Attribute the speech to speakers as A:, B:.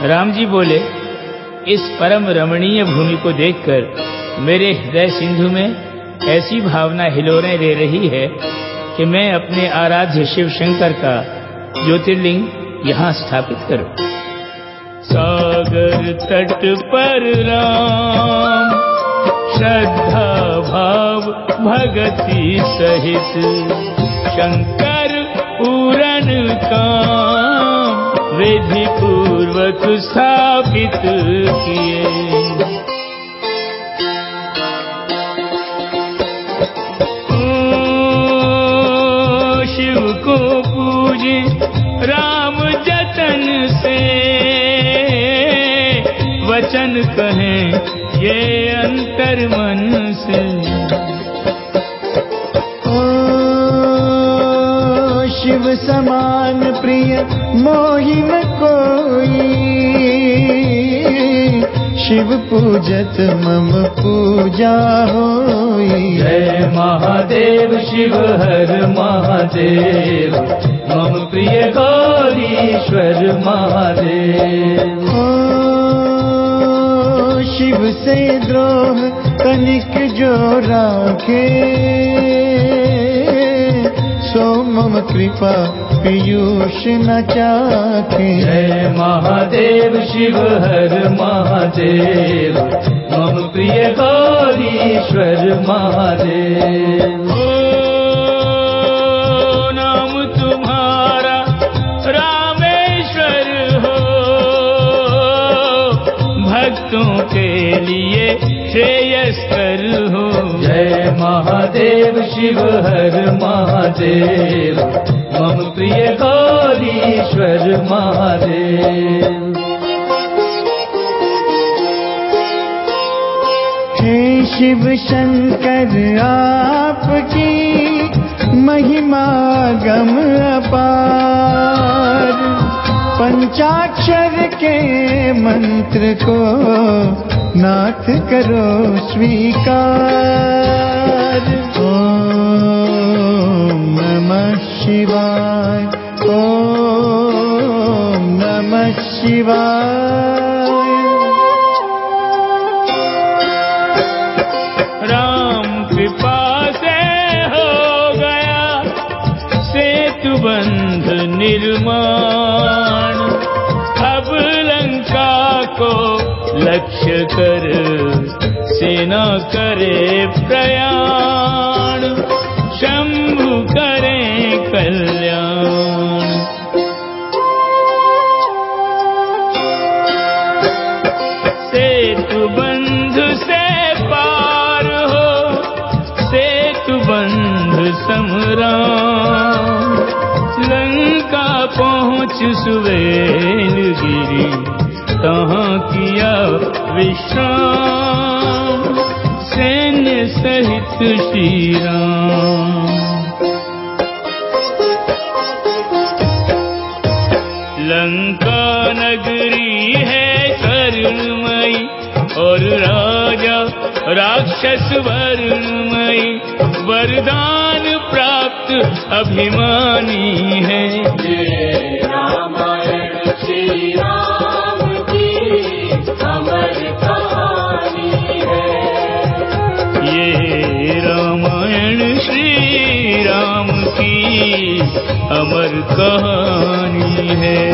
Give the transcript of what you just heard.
A: राम जी बोले, इस परम रमणीय भूमि को देखकर मेरे हृदय सिंधु में ऐसी भावना हिलोरें ले रही है कि मैं अपने आराध्य शिव शंकर का ज्योतिर्लिंग यहाँ स्थापित करूँ। सागर तट पर राम, श्रद्धा भाव भगति सहित शंकर पूरन काम, विधि पूर्वक स्थापित किए। शिव को पूजे राम जतन से। वचन कहें ये अंतर मन से।
B: ओ, शिव समान प्रिय मोहिन कोई शिव पूजत मम पूजा होई।
A: जय महादेव शिव हर महादेव। मम प्रिय गौरीश्वर महादेव।
B: ओ शिव से द्रोह तनिक जो राखे कृपा पीयूष न चाखे।
A: जय महादेव शिव हर महादेव। मम प्रिय गौरीश्वर महादेव। नाम तुम्हारा रामेश्वर हो। भक्तों के लिए श्रेयस्कर हो। जय महादेव, शिव, हर महादेव। मम प्रिय गौरीश्वर महादेव।
B: हे शिव शंकर, आपकी महिमा गम अपार। पंचाक्षर के मंत्र को नाथ करो स्वीकार। शिवाय।
A: राम कृपा से हो गया सेतु बंध निर्माण। अब लंका को लक्ष्य कर सेना करे प्रयाण। सेतु बंध समराम लंका पहुँच सुवेल गिरी तहाँ किया विश्राम? सैन्य सहित श्री राम लंका नगरी है करुणमयी और राजा, राक्षस वरुणमयी, वरदान प्राप्त अभिमानी है।
C: रामायण श्री राम की अमर कहानी है
A: ये रामायण श्री राम की अमर कहानी है।